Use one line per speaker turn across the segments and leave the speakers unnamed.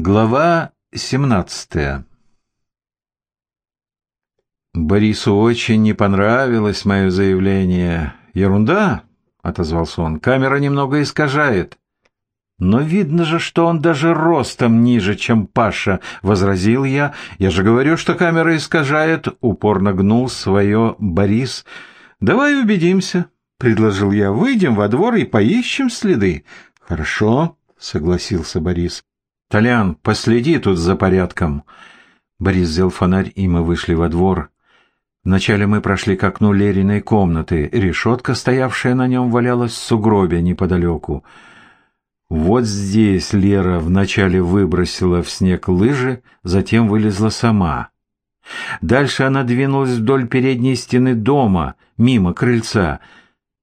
Глава 17 Борису очень не понравилось мое заявление. «Ерунда», — отозвался он, — «камера немного искажает». «Но видно же, что он даже ростом ниже, чем Паша», — возразил я. «Я же говорю, что камера искажает», — упорно гнул свое Борис. «Давай убедимся», — предложил я. «Выйдем во двор и поищем следы». «Хорошо», — согласился Борис. «Толян, последи тут за порядком». Борис взял фонарь, и мы вышли во двор. Вначале мы прошли к окну Лериной комнаты. Решетка, стоявшая на нем, валялась в сугробе неподалеку. Вот здесь Лера вначале выбросила в снег лыжи, затем вылезла сама. Дальше она двинулась вдоль передней стены дома, мимо крыльца.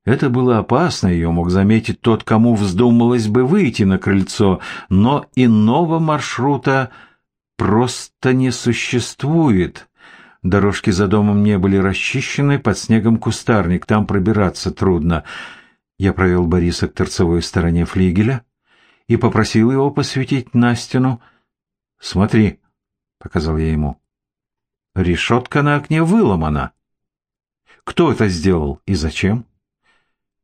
Это было опасно, ее мог заметить тот, кому вздумалось бы выйти на крыльцо, но иного маршрута просто не существует. Дорожки за домом не были расчищены, под снегом кустарник, там пробираться трудно. Я провел Бориса к торцевой стороне флигеля и попросил его посветить на стену. «Смотри», — показал я ему, — «решетка на окне выломана». «Кто это сделал и зачем?»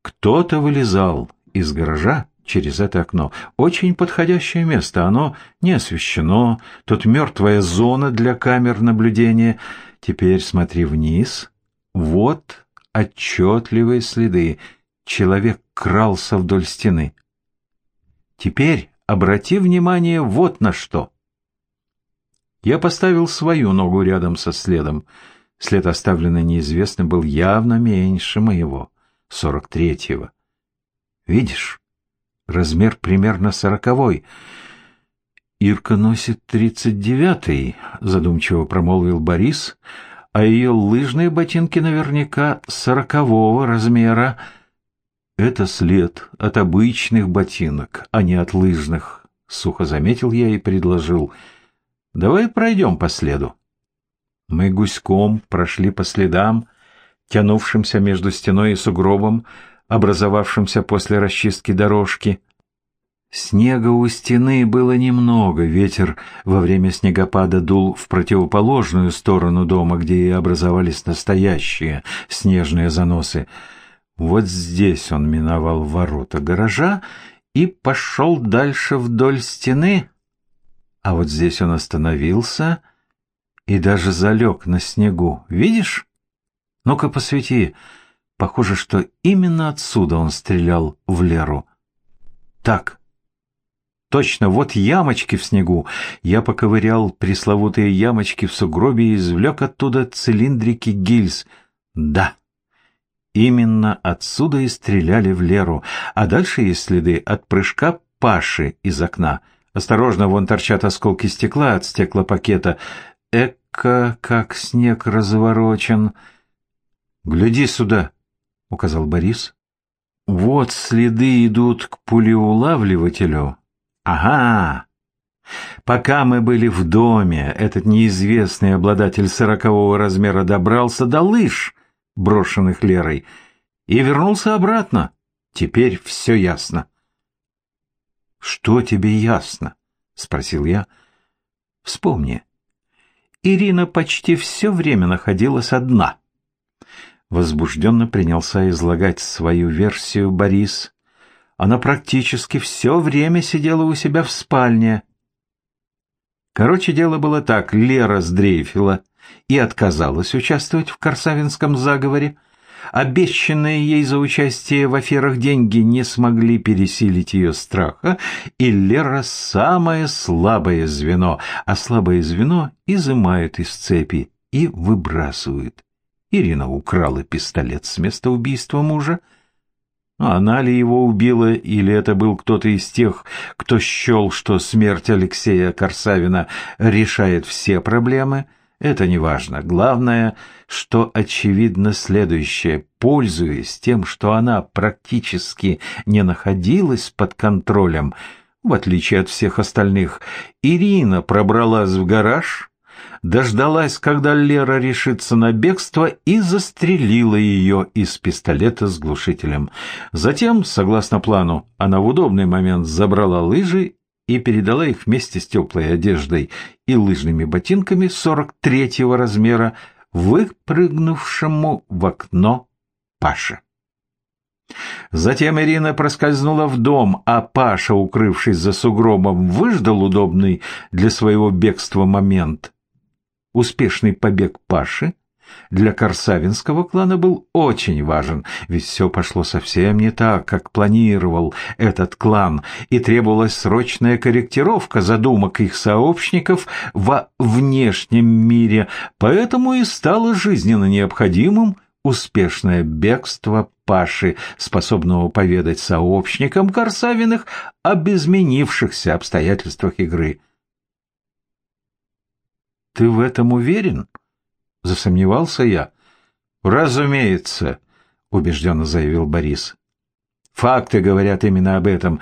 «Кто-то вылезал из гаража через это окно. Очень подходящее место, оно не освещено, тут мертвая зона для камер наблюдения». Теперь смотри вниз. Вот отчетливые следы. Человек крался вдоль стены. Теперь обрати внимание вот на что. Я поставил свою ногу рядом со следом. След, оставленный неизвестным, был явно меньше моего, сорок третьего. Видишь, размер примерно сороковой. «Ирка носит тридцать девятый», — задумчиво промолвил Борис, «а ее лыжные ботинки наверняка сорокового размера». «Это след от обычных ботинок, а не от лыжных», — сухо заметил я и предложил. «Давай пройдем по следу». Мы гуськом прошли по следам, тянувшимся между стеной и сугробом, образовавшимся после расчистки дорожки. Снега у стены было немного, ветер во время снегопада дул в противоположную сторону дома, где и образовались настоящие снежные заносы. Вот здесь он миновал ворота гаража и пошел дальше вдоль стены, а вот здесь он остановился и даже залег на снегу. Видишь? Ну-ка посвети. Похоже, что именно отсюда он стрелял в Леру. Так. Точно, вот ямочки в снегу. Я поковырял пресловутые ямочки в сугробе и извлек оттуда цилиндрики гильз. Да, именно отсюда и стреляли в Леру. А дальше есть следы от прыжка Паши из окна. Осторожно, вон торчат осколки стекла от стеклопакета. Эка, как снег разворочен. «Гляди сюда», — указал Борис. «Вот следы идут к пулеулавливателю». Ага. Пока мы были в доме, этот неизвестный обладатель сорокового размера добрался до лыж, брошенных Лерой, и вернулся обратно. Теперь все ясно. «Что тебе ясно?» — спросил я. «Вспомни. Ирина почти все время находилась одна». Возбужденно принялся излагать свою версию Борис, она практически все время сидела у себя в спальне. Короче, дело было так. Лера сдрейфила и отказалась участвовать в Корсавинском заговоре. Обещанные ей за участие в аферах деньги не смогли пересилить ее страха, и Лера самое слабое звено, а слабое звено изымают из цепи и выбрасывают. Ирина украла пистолет с места убийства мужа, она ли его убила, или это был кто-то из тех, кто счел, что смерть Алексея Корсавина решает все проблемы, это не важно. Главное, что очевидно следующее. Пользуясь тем, что она практически не находилась под контролем, в отличие от всех остальных, Ирина пробралась в гараж, дождалась, когда Лера решится на бегство, и застрелила ее из пистолета с глушителем. Затем, согласно плану, она в удобный момент забрала лыжи и передала их вместе с теплой одеждой и лыжными ботинками 43-го размера выпрыгнувшему в окно Паше. Затем Ирина проскользнула в дом, а Паша, укрывшись за сугробом, выждал удобный для своего бегства момент. Успешный побег Паши для Корсавинского клана был очень важен, ведь все пошло совсем не так, как планировал этот клан, и требовалась срочная корректировка задумок их сообщников во внешнем мире, поэтому и стало жизненно необходимым успешное бегство Паши, способного поведать сообщникам Корсавиных об изменившихся обстоятельствах игры. «Ты в этом уверен?» — засомневался я. «Разумеется», — убежденно заявил Борис. «Факты говорят именно об этом.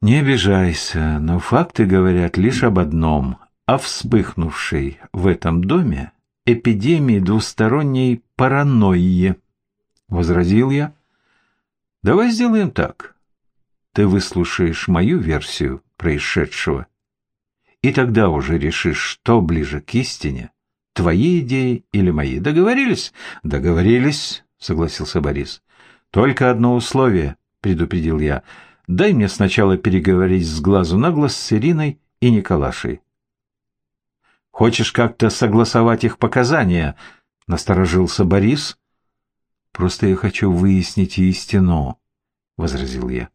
Не обижайся, но факты говорят лишь об одном — о вспыхнувшей в этом доме эпидемии двусторонней паранойи», — возразил я. «Давай сделаем так. Ты выслушаешь мою версию происшедшего, и тогда уже решишь, что ближе к истине, Твои идеи или мои? Договорились? Договорились, согласился Борис. Только одно условие, предупредил я. Дай мне сначала переговорить с глазу на глаз с Ириной и Николашей. Хочешь как-то согласовать их показания? Насторожился Борис. Просто я хочу выяснить истину, возразил я.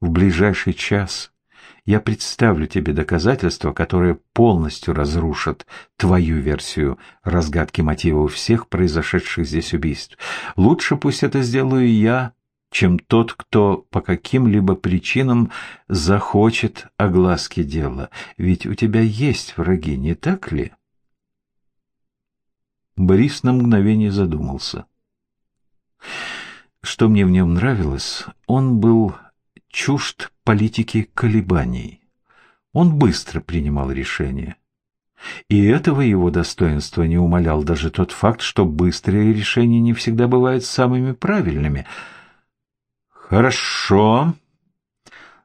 В ближайший час я представлю тебе доказательства, которые полностью разрушат твою версию разгадки мотивов всех произошедших здесь убийств. Лучше пусть это сделаю я, чем тот, кто по каким-либо причинам захочет огласки дела. Ведь у тебя есть враги, не так ли? Борис на мгновение задумался. Что мне в нем нравилось, он был чужд политики колебаний. Он быстро принимал решения. И этого его достоинства не умалял даже тот факт, что быстрые решения не всегда бывают самыми правильными. «Хорошо.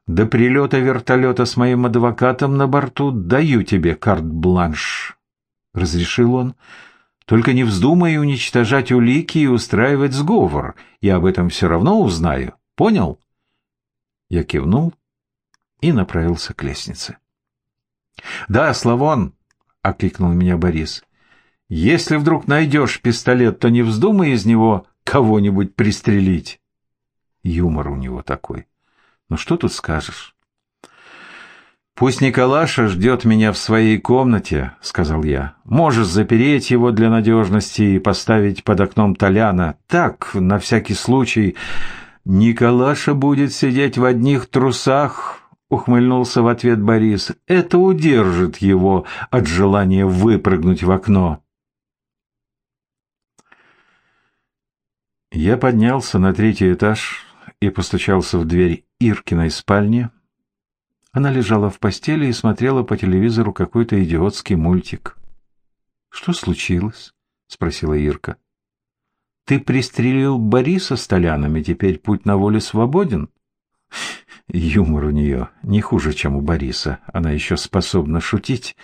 До прилета вертолета с моим адвокатом на борту даю тебе карт-бланш», — разрешил он. «Только не вздумай уничтожать улики и устраивать сговор. Я об этом все равно узнаю. Понял?» Я кивнул и направился к лестнице. «Да, Славон!» — окликнул меня Борис. «Если вдруг найдешь пистолет, то не вздумай из него кого-нибудь пристрелить». Юмор у него такой. Ну что тут скажешь? «Пусть Николаша ждет меня в своей комнате», — сказал я. «Можешь запереть его для надежности и поставить под окном Толяна. Так, на всякий случай. Николаша будет сидеть в одних трусах, ухмыльнулся в ответ Борис. Это удержит его от желания выпрыгнуть в окно. Я поднялся на третий этаж и постучался в дверь Иркиной спальни. Она лежала в постели и смотрела по телевизору какой-то идиотский мультик. «Что случилось?» — спросила Ирка. Ты пристрелил Бориса с Толянами, теперь путь на воле свободен? Юмор у нее не хуже, чем у Бориса. Она еще способна шутить.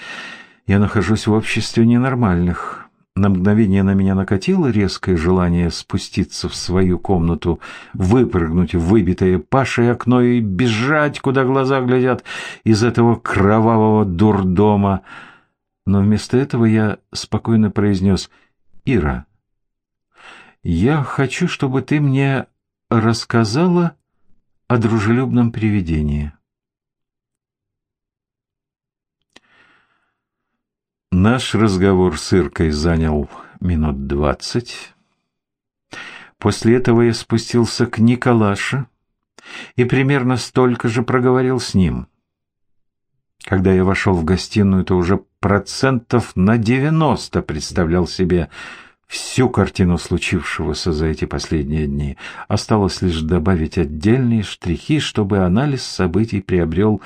Я нахожусь в обществе ненормальных. На мгновение на меня накатило резкое желание спуститься в свою комнату, выпрыгнуть в выбитое Пашей окно и бежать, куда глаза глядят, из этого кровавого дурдома. Но вместо этого я спокойно произнес «Ира, я хочу, чтобы ты мне рассказала о дружелюбном привидении. Наш разговор с Иркой занял минут двадцать. После этого я спустился к Николаше и примерно столько же проговорил с ним. Когда я вошел в гостиную, то уже процентов на девяносто представлял себе, всю картину случившегося за эти последние дни. Осталось лишь добавить отдельные штрихи, чтобы анализ событий приобрел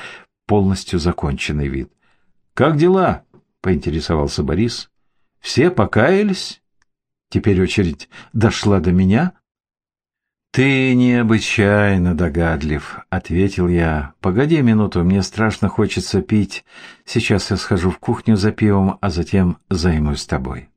полностью законченный вид. «Как дела?» — поинтересовался Борис. «Все покаялись? Теперь очередь дошла до меня?» «Ты необычайно догадлив», — ответил я. «Погоди минуту, мне страшно хочется пить. Сейчас я схожу в кухню за пивом, а затем займусь тобой».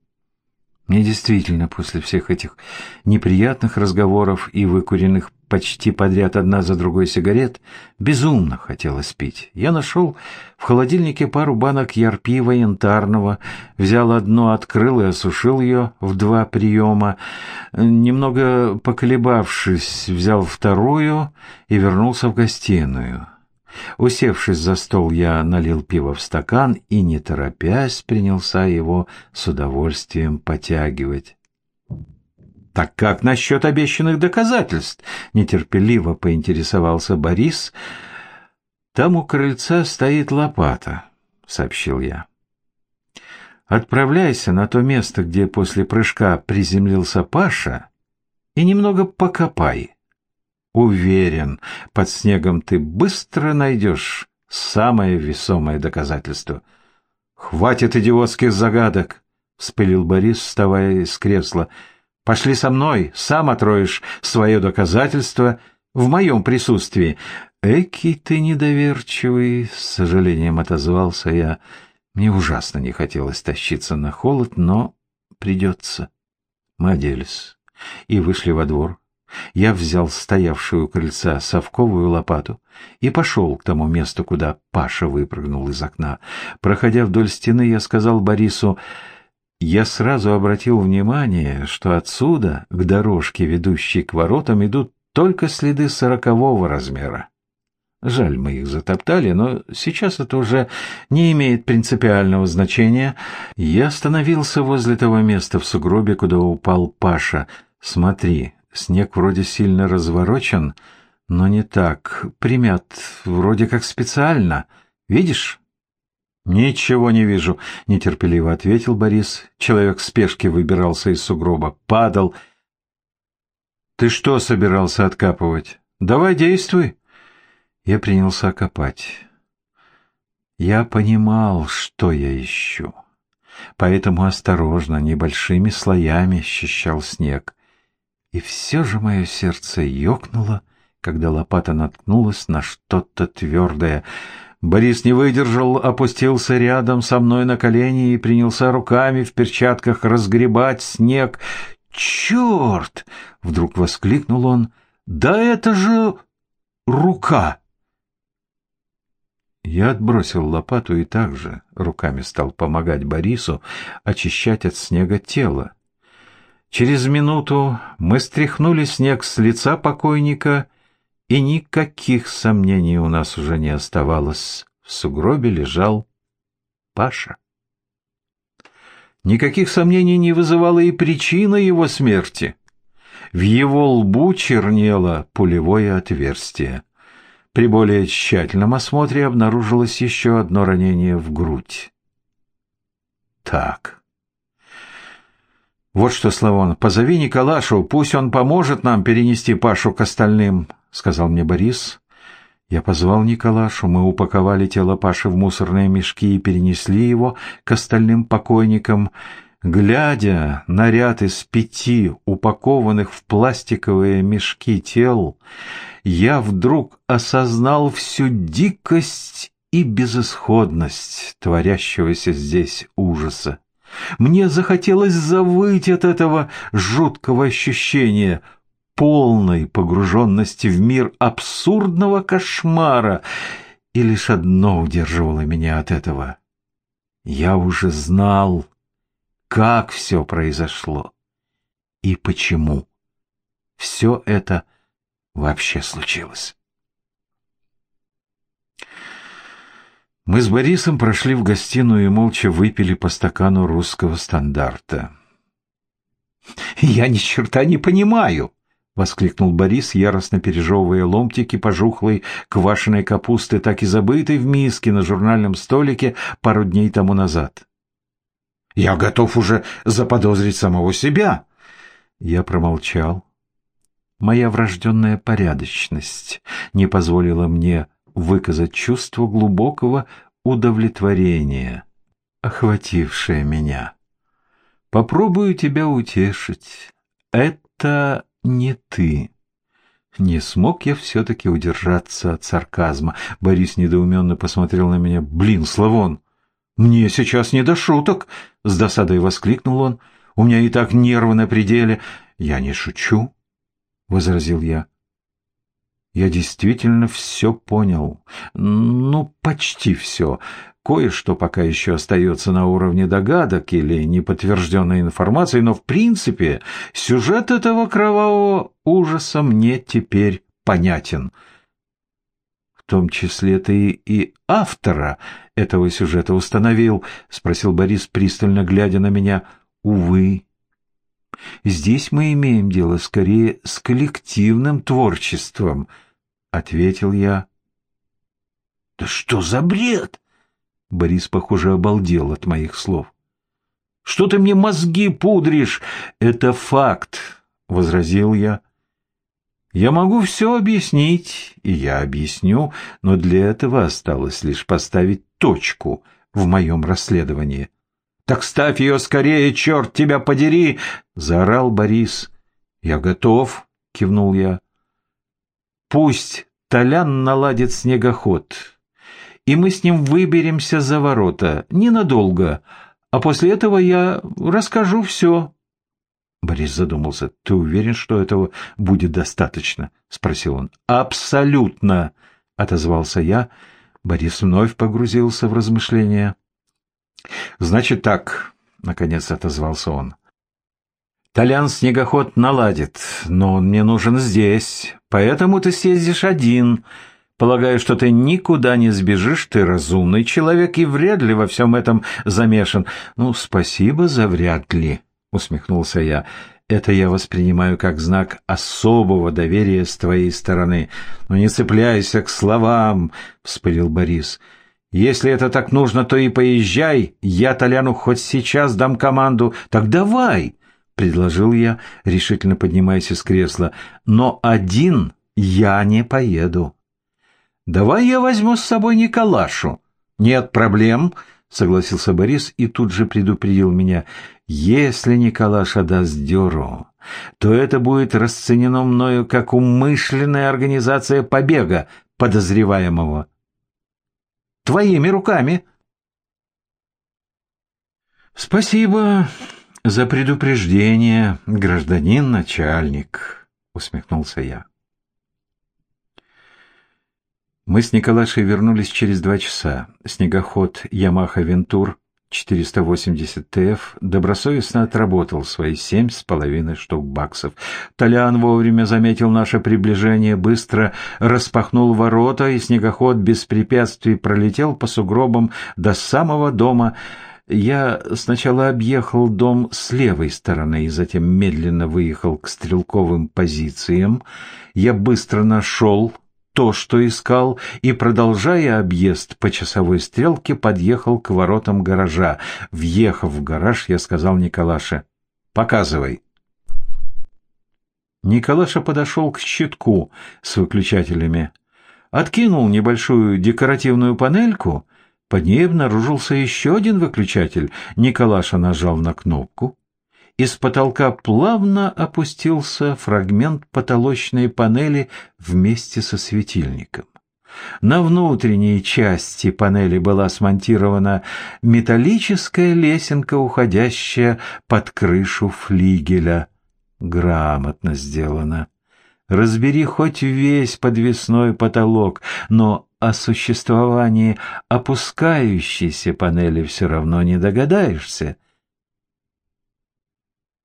Мне действительно после всех этих неприятных разговоров и выкуренных почти подряд одна за другой сигарет безумно хотелось пить. Я нашел в холодильнике пару банок ярпива янтарного, взял одну, открыл и осушил ее в два приема. Немного поколебавшись, взял вторую и вернулся в гостиную. Усевшись за стол, я налил пиво в стакан и, не торопясь, принялся его с удовольствием потягивать. «Так как насчет обещанных доказательств?» — нетерпеливо поинтересовался Борис. «Там у крыльца стоит лопата», — сообщил я. «Отправляйся на то место, где после прыжка приземлился Паша, и немного покопай. Уверен, под снегом ты быстро найдешь самое весомое доказательство. «Хватит идиотских загадок!» — вспылил Борис, вставая из кресла. «Пошли со мной, сам отроешь свое доказательство в моем присутствии». «Эки ты недоверчивый!» — с сожалением отозвался я. Мне ужасно не хотелось тащиться на холод, но придется. Мы оделись и вышли во двор. Я взял стоявшую у крыльца совковую лопату и пошел к тому месту, куда Паша выпрыгнул из окна. Проходя вдоль стены, я сказал Борису, я сразу обратил внимание, что отсюда, к дорожке, ведущей к воротам, идут только следы сорокового размера. Жаль, мы их затоптали, но сейчас это уже не имеет принципиального значения. Я остановился возле того места в сугробе, куда упал Паша. Смотри, Снег вроде сильно разворочен, но не так. Примят, вроде как специально. Видишь? «Ничего не вижу», — нетерпеливо ответил Борис. Человек в спешке выбирался из сугроба. Падал. «Ты что собирался откапывать? Давай действуй». Я принялся копать. Я понимал, что я ищу. Поэтому осторожно, небольшими слоями счищал снег. И все же мое сердце ёкнуло, когда лопата наткнулась на что-то твердое. Борис не выдержал, опустился рядом со мной на колени и принялся руками в перчатках разгребать снег. «Черт!» — вдруг воскликнул он. «Да это же рука!» Я отбросил лопату и также руками стал помогать Борису очищать от снега тело. Через минуту мы стряхнули снег с лица покойника, и никаких сомнений у нас уже не оставалось. В сугробе лежал Паша. Никаких сомнений не вызывала и причина его смерти. В его лбу чернело пулевое отверстие. При более тщательном осмотре обнаружилось еще одно ранение в грудь. Так, «Вот что, Славон, позови Николашу, пусть он поможет нам перенести Пашу к остальным», — сказал мне Борис. Я позвал Николашу, мы упаковали тело Паши в мусорные мешки и перенесли его к остальным покойникам. Глядя на ряд из пяти упакованных в пластиковые мешки тел, я вдруг осознал всю дикость и безысходность творящегося здесь ужаса. Мне захотелось завыть от этого жуткого ощущения полной погруженности в мир абсурдного кошмара, и лишь одно удерживало меня от этого. Я уже знал, как все произошло и почему все это вообще случилось. Мы с Борисом прошли в гостиную и молча выпили по стакану русского стандарта. «Я ни черта не понимаю!» — воскликнул Борис, яростно пережевывая ломтики пожухлой квашеной капусты, так и забытой в миске на журнальном столике пару дней тому назад. «Я готов уже заподозрить самого себя!» Я промолчал. Моя врожденная порядочность не позволила мне выказать чувство глубокого удовлетворения, охватившее меня. Попробую тебя утешить. Это не ты. Не смог я все-таки удержаться от сарказма. Борис недоуменно посмотрел на меня. «Блин, Славон, мне сейчас не до шуток!» С досадой воскликнул он. «У меня и так нервы на пределе». «Я не шучу», — возразил я. «Я действительно все понял. Ну, почти все. Кое-что пока еще остается на уровне догадок или неподтвержденной информации, но в принципе сюжет этого кровавого ужаса мне теперь понятен. В том числе ты и автора этого сюжета установил, спросил Борис, пристально глядя на меня. Увы, здесь мы имеем дело скорее с коллективным творчеством, ответил я. Да что за бред? Борис, похоже, обалдел от моих слов. «Что ты мне мозги пудришь? Это факт», — возразил я. «Я могу все объяснить, и я объясню, но для этого осталось лишь поставить точку в моем расследовании». «Так ставь ее скорее, черт тебя подери!» — заорал Борис. «Я готов», — кивнул я. «Пусть Толян наладит снегоход, и мы с ним выберемся за ворота. Ненадолго. А после этого я расскажу все». Борис задумался. «Ты уверен, что этого будет достаточно?» — спросил он. «Абсолютно!» — отозвался я. Борис вновь погрузился в размышления. «Значит так», — наконец отозвался он. «Толян снегоход наладит, но он мне нужен здесь, поэтому ты съездишь один». Полагаю, что ты никуда не сбежишь, ты разумный человек и вряд ли во всем этом замешан. Ну, спасибо за вряд ли, усмехнулся я. Это я воспринимаю как знак особого доверия с твоей стороны. Но не цепляйся к словам, вспылил Борис. Если это так нужно, то и поезжай. Я Толяну хоть сейчас дам команду. Так давай, предложил я, решительно поднимаясь из кресла. Но один я не поеду. Давай я возьму с собой Николашу. Нет проблем, согласился Борис и тут же предупредил меня. Если Николаша даст дёру, то это будет расценено мною как умышленная организация побега подозреваемого. Твоими руками. Спасибо за предупреждение, гражданин начальник, усмехнулся я. Мы с Николашей вернулись через два часа. Снегоход Ямаха Вентур 480 ТФ добросовестно отработал свои семь с половиной штук баксов. Толян вовремя заметил наше приближение, быстро распахнул ворота, и снегоход без препятствий пролетел по сугробам до самого дома. Я сначала объехал дом с левой стороны и затем медленно выехал к стрелковым позициям. Я быстро нашел то, что искал, и, продолжая объезд по часовой стрелке, подъехал к воротам гаража. Въехав в гараж, я сказал Николаше, «Показывай». Николаша подошел к щитку с выключателями, откинул небольшую декоративную панельку, под ней обнаружился еще один выключатель. Николаша нажал на кнопку. Из потолка плавно опустился фрагмент потолочной панели вместе со светильником. На внутренней части панели была смонтирована металлическая лесенка, уходящая под крышу флигеля. Грамотно сделано. Разбери хоть весь подвесной потолок, но о существовании опускающейся панели все равно не догадаешься.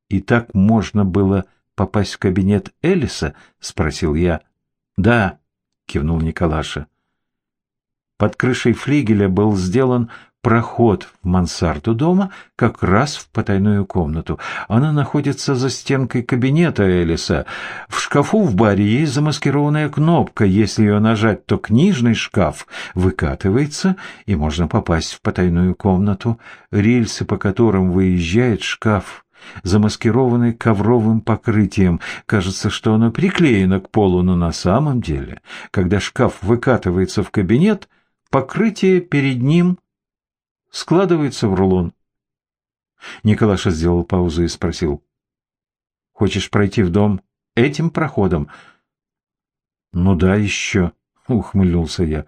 «И так можно было попасть в кабинет Элиса?» — спросил я. «Да», — кивнул Николаша. Под крышей флигеля был сделан проход в мансарду дома, как раз в потайную комнату. Она находится за стенкой кабинета Элиса. В шкафу в баре есть замаскированная кнопка. Если ее нажать, то книжный шкаф выкатывается, и можно попасть в потайную комнату. Рельсы, по которым выезжает шкаф, замаскированы ковровым покрытием. Кажется, что оно приклеено к полу, но на самом деле, когда шкаф выкатывается в кабинет, покрытие перед ним складывается в рулон. Николаша сделал паузу и спросил. «Хочешь пройти в дом этим проходом?» Ну да, еще, ухмыльнулся я.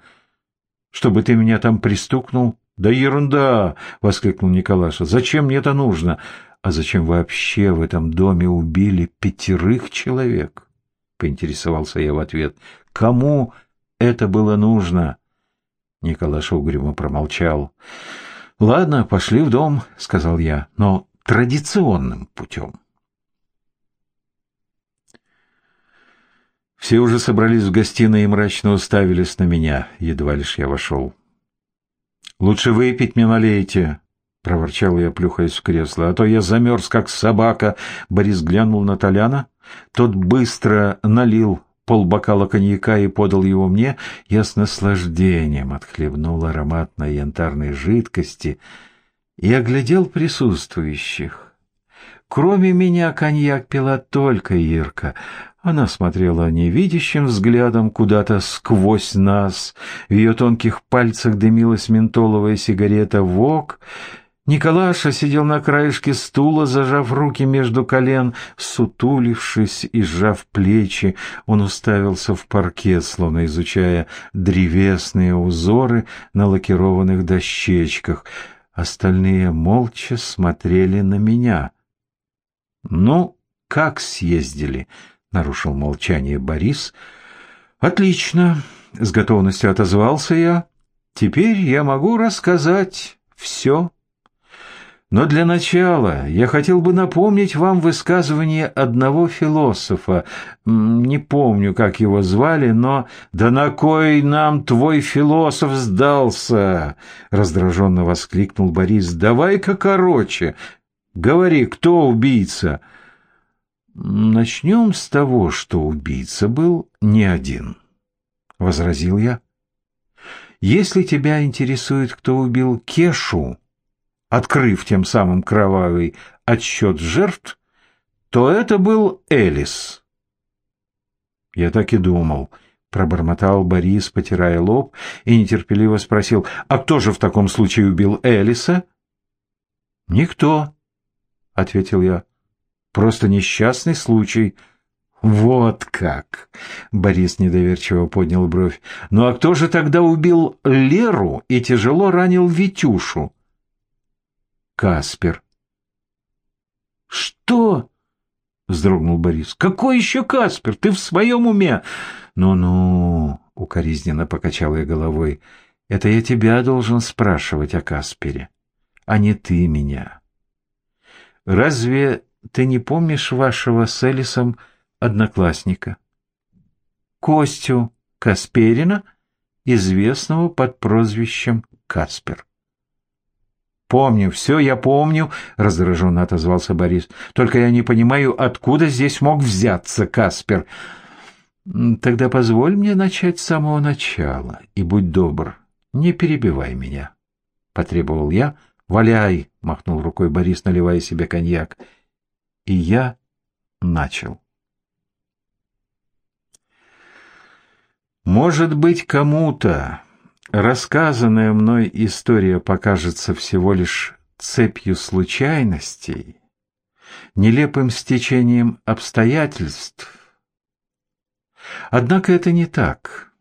Чтобы ты меня там пристукнул? Да ерунда, воскликнул Николаша. Зачем мне это нужно? А зачем вообще в этом доме убили пятерых человек? Поинтересовался я в ответ. Кому это было нужно? Николаша угрюмо промолчал. «Ладно, пошли в дом», — сказал я, — «но традиционным путем». Все уже собрались в гостиной и мрачно уставились на меня, едва лишь я вошел. «Лучше выпить мне налейте», — проворчал я, плюхаясь в кресло, — «а то я замерз, как собака». Борис глянул на Толяна. Тот быстро налил полбокала коньяка и подал его мне. Я с наслаждением отхлебнул ароматной янтарной жидкости и оглядел присутствующих. Кроме меня коньяк пила только Ирка. Она смотрела невидящим взглядом куда-то сквозь нас. В ее тонких пальцах дымилась ментоловая сигарета «Вок». Николаша сидел на краешке стула, зажав руки между колен, сутулившись и сжав плечи. Он уставился в паркет, словно изучая древесные узоры на лакированных дощечках. Остальные молча смотрели на меня — «Ну, как съездили?» — нарушил молчание Борис. «Отлично!» — с готовностью отозвался я. «Теперь я могу рассказать все. Но для начала я хотел бы напомнить вам высказывание одного философа. Не помню, как его звали, но «Да на кой нам твой философ сдался?» — раздраженно воскликнул Борис. «Давай-ка короче, Говори, кто убийца? Начнем с того, что убийца был не один, — возразил я. Если тебя интересует, кто убил Кешу, открыв тем самым кровавый отсчет жертв, то это был Элис. Я так и думал, — пробормотал Борис, потирая лоб, и нетерпеливо спросил, а кто же в таком случае убил Элиса? Никто. — ответил я. «Просто несчастный случай». «Вот как!» — Борис недоверчиво поднял бровь. «Ну а кто же тогда убил Леру и тяжело ранил Витюшу?» «Каспер». «Что?» — вздрогнул Борис. «Какой еще Каспер? Ты в своем уме?» «Ну-ну», — укоризненно покачал я головой, — «это я тебя должен спрашивать о Каспере, а не ты меня». Разве ты не помнишь вашего с Элисом одноклассника? Костю Касперина, известного под прозвищем Каспер. «Помню, все я помню», — раздраженно отозвался Борис. «Только я не понимаю, откуда здесь мог взяться Каспер». «Тогда позволь мне начать с самого начала, и будь добр, не перебивай меня», — потребовал я, — «Валяй!» — махнул рукой Борис, наливая себе коньяк. И я начал. Может быть, кому-то рассказанная мной история покажется всего лишь цепью случайностей, нелепым стечением обстоятельств. Однако это не так.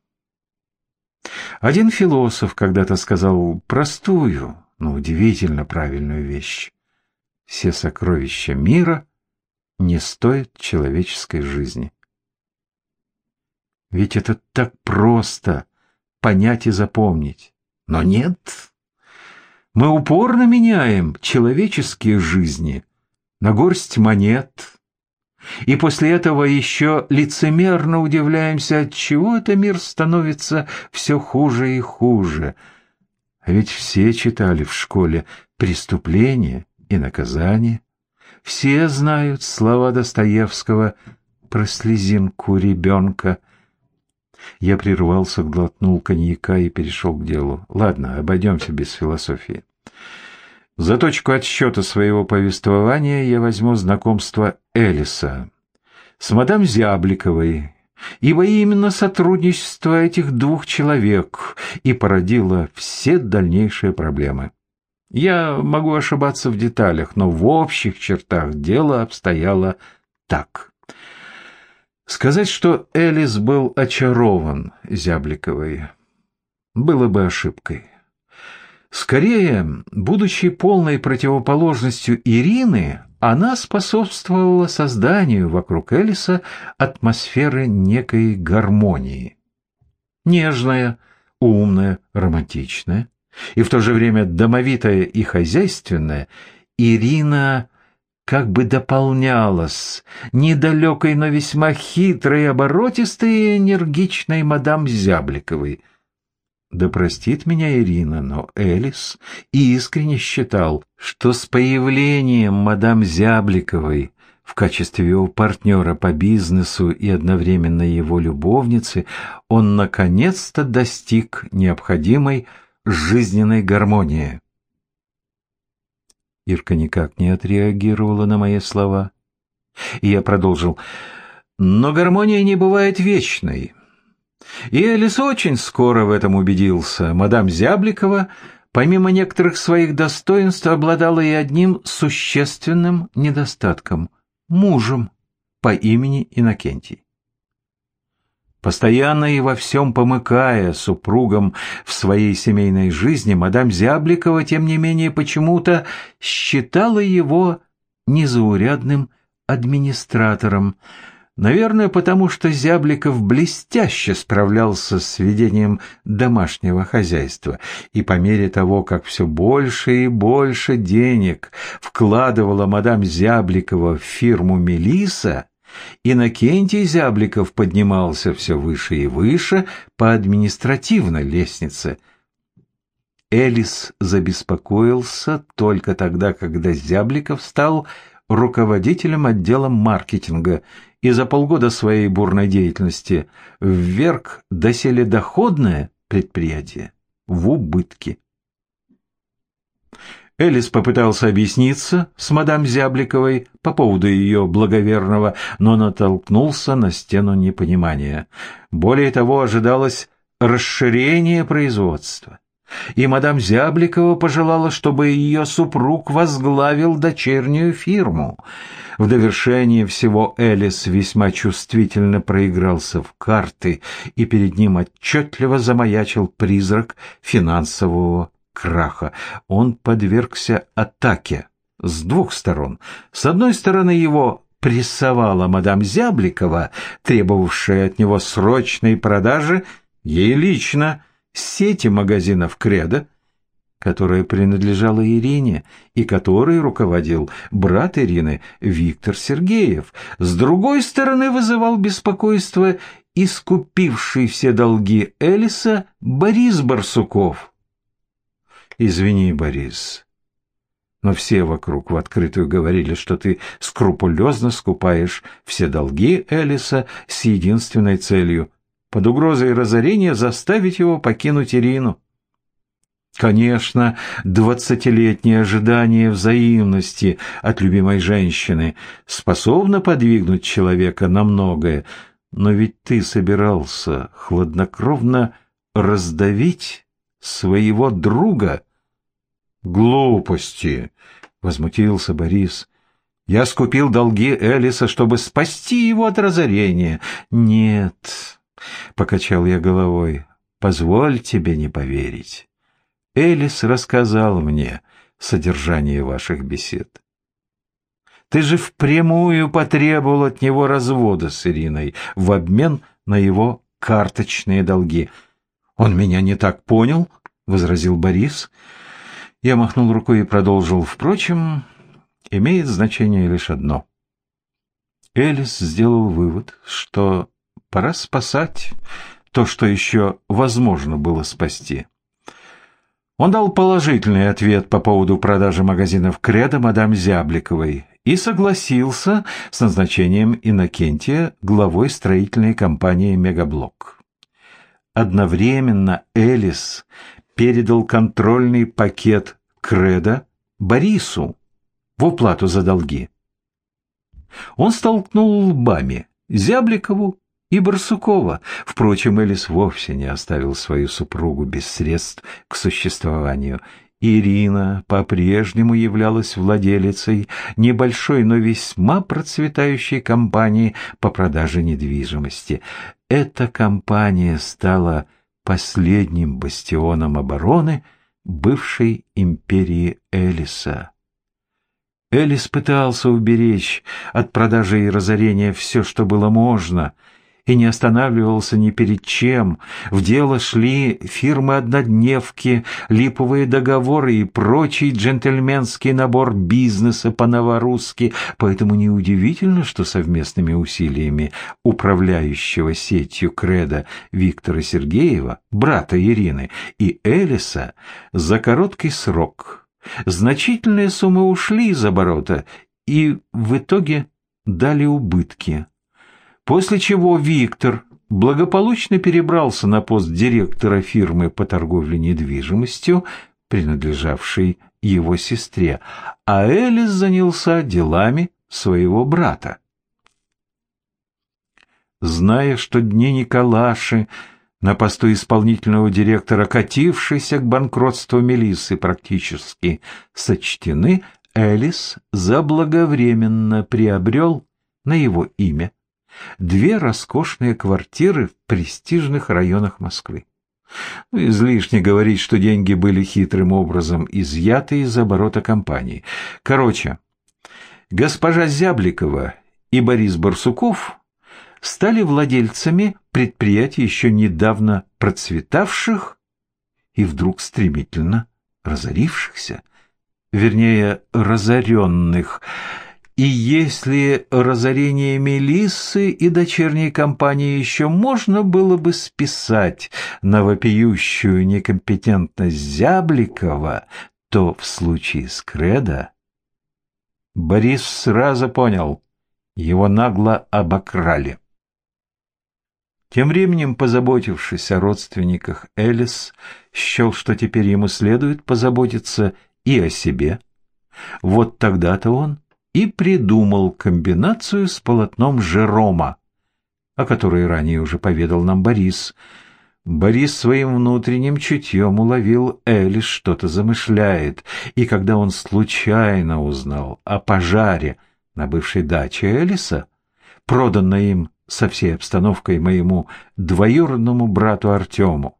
Один философ когда-то сказал простую, но удивительно правильную вещь. Все сокровища мира не стоят человеческой жизни. Ведь это так просто понять и запомнить. Но нет. Мы упорно меняем человеческие жизни на горсть монет. И после этого еще лицемерно удивляемся, от чего это мир становится все хуже и хуже – а ведь все читали в школе «Преступление и наказание». Все знают слова Достоевского про слезинку ребенка. Я прервался, глотнул коньяка и перешел к делу. Ладно, обойдемся без философии. За точку отсчета своего повествования я возьму знакомство Элиса с мадам Зябликовой, ибо именно сотрудничество этих двух человек и породило все дальнейшие проблемы. Я могу ошибаться в деталях, но в общих чертах дело обстояло так. Сказать, что Элис был очарован Зябликовой, было бы ошибкой. Скорее, будучи полной противоположностью Ирины, она способствовала созданию вокруг Элиса атмосферы некой гармонии. Нежная, умная, романтичная и в то же время домовитая и хозяйственная, Ирина как бы дополнялась недалекой, но весьма хитрой, оборотистой и энергичной мадам Зябликовой. Да простит меня Ирина, но Элис искренне считал, что с появлением мадам Зябликовой в качестве его партнера по бизнесу и одновременно его любовницы он наконец-то достиг необходимой жизненной гармонии. Ирка никак не отреагировала на мои слова. И я продолжил. Но гармония не бывает вечной. И Элис очень скоро в этом убедился. Мадам Зябликова, помимо некоторых своих достоинств, обладала и одним существенным недостатком – мужем по имени Иннокентий. Постоянно и во всем помыкая супругам в своей семейной жизни, мадам Зябликова, тем не менее, почему-то считала его незаурядным администратором. Наверное, потому что Зябликов блестяще справлялся с ведением домашнего хозяйства, и по мере того, как все больше и больше денег вкладывала мадам Зябликова в фирму «Мелиса», Иннокентий Зябликов поднимался все выше и выше по административной лестнице. Элис забеспокоился только тогда, когда Зябликов стал руководителем отдела маркетинга и за полгода своей бурной деятельности вверг доселе доходное предприятие в убытки. Элис попытался объясниться с мадам Зябликовой по поводу ее благоверного, но натолкнулся на стену непонимания. Более того, ожидалось расширение производства. И мадам Зябликова пожелала, чтобы ее супруг возглавил дочернюю фирму. В довершение всего Элис весьма чувствительно проигрался в карты, и перед ним отчетливо замаячил призрак финансового краха. Он подвергся атаке с двух сторон. С одной стороны его прессовала мадам Зябликова, требовавшая от него срочной продажи, ей лично, сети магазинов «Кредо», которая принадлежала Ирине и которой руководил брат Ирины Виктор Сергеев. С другой стороны вызывал беспокойство искупивший все долги Элиса Борис Барсуков. Извини, Борис, но все вокруг в открытую говорили, что ты скрупулезно скупаешь все долги Элиса с единственной целью — под угрозой разорения заставить его покинуть Ирину. Конечно, двадцатилетнее ожидание взаимности от любимой женщины способно подвигнуть человека на многое, но ведь ты собирался хладнокровно раздавить своего друга — «Глупости!» — возмутился Борис. «Я скупил долги Элиса, чтобы спасти его от разорения». «Нет», — покачал я головой, — «позволь тебе не поверить. Элис рассказал мне содержание ваших бесед. Ты же впрямую потребовал от него развода с Ириной в обмен на его карточные долги. Он меня не так понял, — возразил Борис, — я махнул рукой и продолжил. Впрочем, имеет значение лишь одно. Элис сделал вывод, что пора спасать то, что еще возможно было спасти. Он дал положительный ответ по поводу продажи магазинов «Кредо» мадам Зябликовой и согласился с назначением Иннокентия главой строительной компании «Мегаблок». Одновременно Элис передал контрольный пакет кредо Борису в уплату за долги. Он столкнул лбами Зябликову и Барсукова. Впрочем, Элис вовсе не оставил свою супругу без средств к существованию Ирина по-прежнему являлась владелицей небольшой, но весьма процветающей компании по продаже недвижимости. Эта компания стала последним бастионом обороны бывшей империи Элиса. Элис пытался уберечь от продажи и разорения все, что было можно — и не останавливался ни перед чем. В дело шли фирмы-однодневки, липовые договоры и прочий джентльменский набор бизнеса по-новорусски, поэтому неудивительно, что совместными усилиями управляющего сетью Креда Виктора Сергеева, брата Ирины, и Элиса за короткий срок значительные суммы ушли из оборота и в итоге дали убытки. После чего Виктор благополучно перебрался на пост директора фирмы по торговле недвижимостью, принадлежавшей его сестре, а Элис занялся делами своего брата. Зная, что дни Николаши на посту исполнительного директора, катившейся к банкротству Мелиссы, практически сочтены, Элис заблаговременно приобрел на его имя две роскошные квартиры в престижных районах Москвы. Ну, излишне говорить, что деньги были хитрым образом изъяты из оборота компании. Короче, госпожа Зябликова и Борис Барсуков стали владельцами предприятий еще недавно процветавших и вдруг стремительно разорившихся, вернее, разоренных – и если разорение Мелиссы и дочерней компании еще можно было бы списать на вопиющую некомпетентность Зябликова, то в случае с Кредо Борис сразу понял, его нагло обокрали. Тем временем, позаботившись о родственниках, Элис счел, что теперь ему следует позаботиться и о себе. Вот тогда-то он и придумал комбинацию с полотном Жерома, о которой ранее уже поведал нам Борис. Борис своим внутренним чутьем уловил, Элис что-то замышляет, и когда он случайно узнал о пожаре на бывшей даче Элиса, проданной им со всей обстановкой моему двоюродному брату Артему,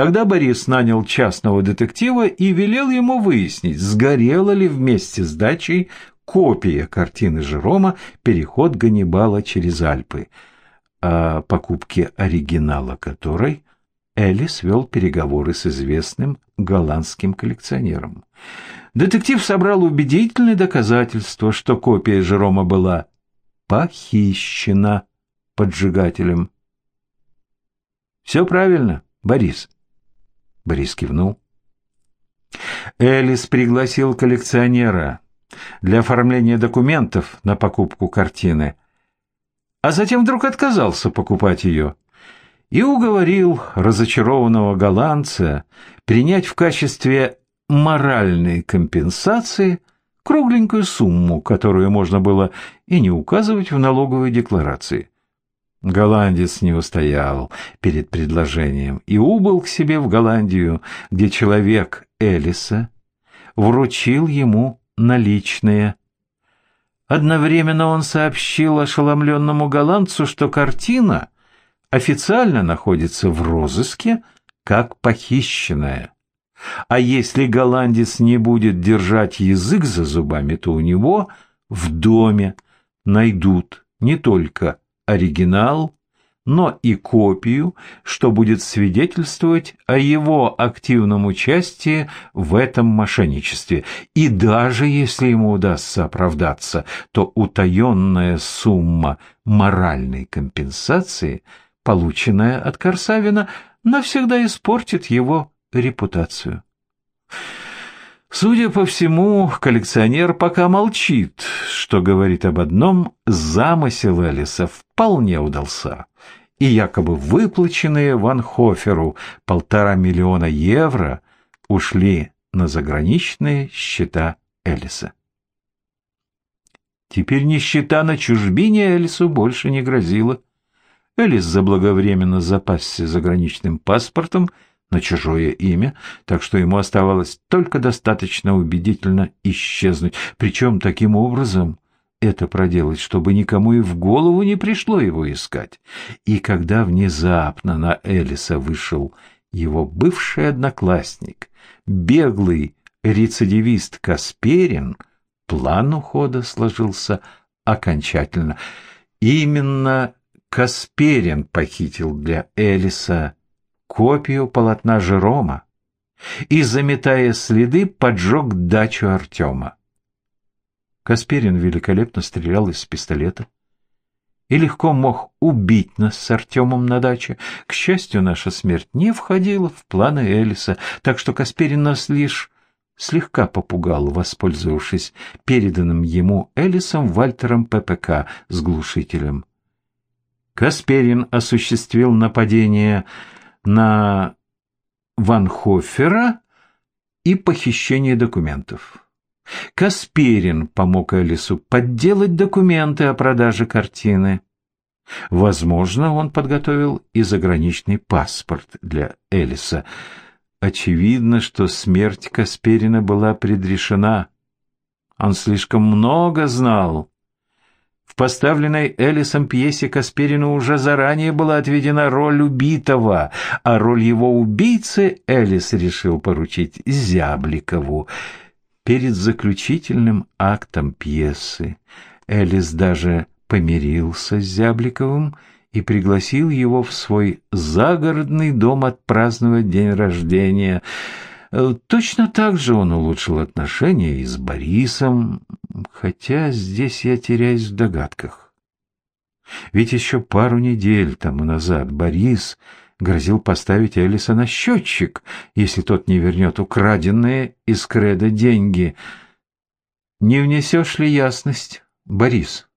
Тогда Борис нанял частного детектива и велел ему выяснить, сгорела ли вместе с дачей копия картины Жерома «Переход Ганнибала через Альпы», о покупке оригинала которой Элис вел переговоры с известным голландским коллекционером. Детектив собрал убедительные доказательства, что копия Жерома была похищена поджигателем. «Все правильно, Борис». Борис кивнул. Элис пригласил коллекционера для оформления документов на покупку картины, а затем вдруг отказался покупать ее и уговорил разочарованного голландца принять в качестве моральной компенсации кругленькую сумму, которую можно было и не указывать в налоговой декларации. Голландец не устоял перед предложением и убыл к себе в Голландию, где человек Элиса вручил ему наличные. Одновременно он сообщил ошеломленному голландцу, что картина официально находится в розыске как похищенная. А если голландец не будет держать язык за зубами, то у него в доме найдут не только оригинал, но и копию, что будет свидетельствовать о его активном участии в этом мошенничестве. И даже если ему удастся оправдаться, то утаенная сумма моральной компенсации, полученная от Корсавина, навсегда испортит его репутацию. Судя по всему, коллекционер пока молчит, что говорит об одном, замысел Элиса вполне удался, и якобы выплаченные Ванхоферу полтора миллиона евро ушли на заграничные счета Элиса. Теперь нищета на чужбине Элису больше не грозила. Элис заблаговременно запасся заграничным паспортом на чужое имя, так что ему оставалось только достаточно убедительно исчезнуть. Причем таким образом это проделать, чтобы никому и в голову не пришло его искать. И когда внезапно на Элиса вышел его бывший одноклассник, беглый рецидивист Касперин, план ухода сложился окончательно. Именно Касперин похитил для Элиса копию полотна Жерома и, заметая следы, поджег дачу Артема. Касперин великолепно стрелял из пистолета и легко мог убить нас с Артемом на даче. К счастью, наша смерть не входила в планы Элиса, так что Касперин нас лишь слегка попугал, воспользовавшись переданным ему Элисом Вальтером ППК с глушителем. Касперин осуществил нападение на Ванхофера и похищение документов. Касперин помог Элису подделать документы о продаже картины. Возможно, он подготовил и заграничный паспорт для Элиса. Очевидно, что смерть Касперина была предрешена. Он слишком много знал. В поставленной Элисом пьесе Касперину уже заранее была отведена роль убитого, а роль его убийцы Элис решил поручить Зябликову. Перед заключительным актом пьесы Элис даже помирился с Зябликовым и пригласил его в свой загородный дом отпраздновать день рождения. Э, точно так же он улучшил отношения и с Борисом, хотя здесь я теряюсь в догадках. Ведь еще пару недель тому назад Борис грозил поставить Элиса на счетчик, если тот не вернет украденные из креда деньги. Не внесешь ли ясность, Борис?